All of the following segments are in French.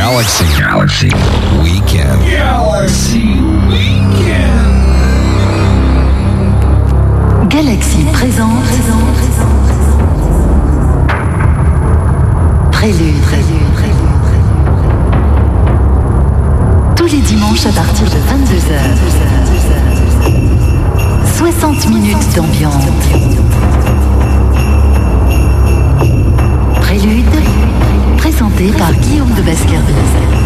Galaxy. Galaxy. Weekend. Galaxy Weekend. Galaxy présente. Prélude. Tous les dimanches à partir de 22h. 60 minutes d'ambiance. Prélude, présenté par Guillaume de Baskerville.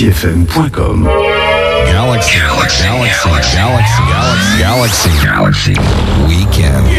forum.galaxyfm.com. Galaxy, Galaxy, Galaxy, Galaxy, Galaxy, Galaxy, Galaxy Galaxy Weekend.